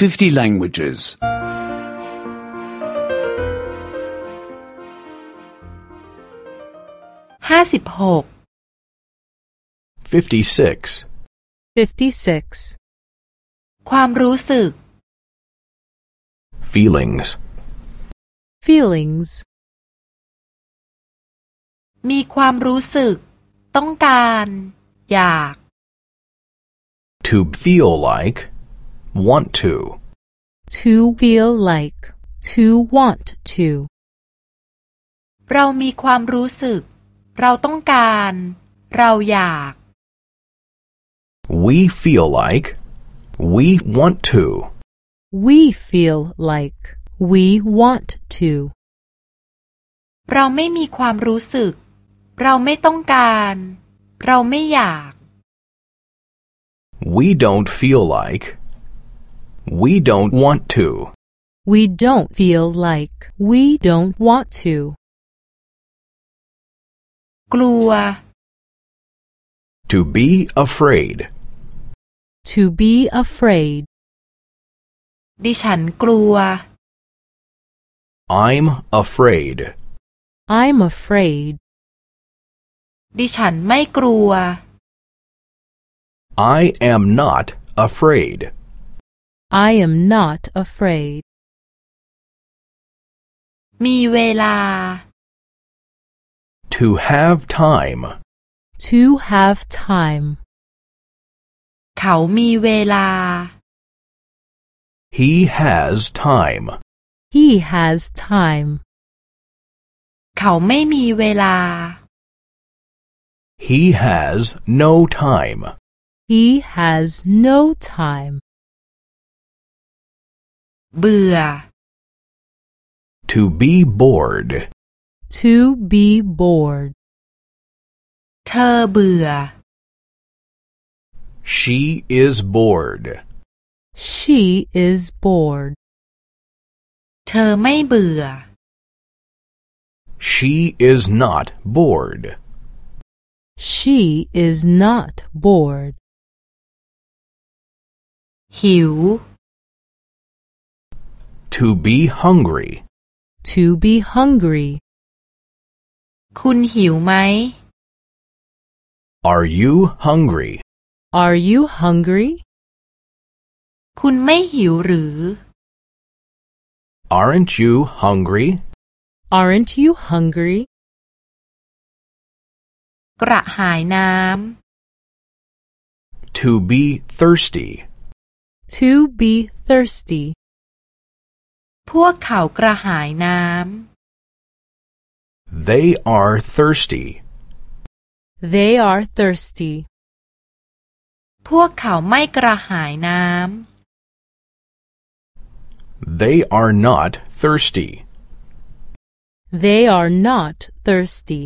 50 languages. ห้าสิบหก 56. 56. ความรู้สึก Feelings. Feelings. มีความรู้สึก ต้องการ อยาก To feel like. Want to. To feel like. To want to. เรามีความรู้สึก เราต้องการ เราอยาก We feel like. We want to. We feel like. We want to. เราไม่มีความรู้สึก เราไม่ต้องการ เราไม่อยาก We don't feel like. We don't want to. We don't feel like. We don't want to. กลัว To be afraid. To be afraid. ดิฉันกลัว I'm afraid. I'm afraid. ดิฉันไม่กลัว I am not afraid. I am not afraid. มีเวลา To have time. To have time. เขามีเวลา He has time. He has time. เขาไม่มีเวลา He has no time. He has no time. เบื่อ To be bored. To be bored. เธอเบื่อ She is bored. She is bored. เธอไม่เบื่อ She is not bored. She is not bored. หิว To be hungry. To be hungry. คุณหิวไหม Are you hungry? Are you hungry? คุณไม่หิวหรือ Aren't you hungry? Aren't you hungry? กระหายน้ To be thirsty. To be thirsty. ำ พวกเขากระหายน้ They are thirsty. They are thirsty. ำ พวกเขาไม่กระหายน้ They are not thirsty. They are not thirsty.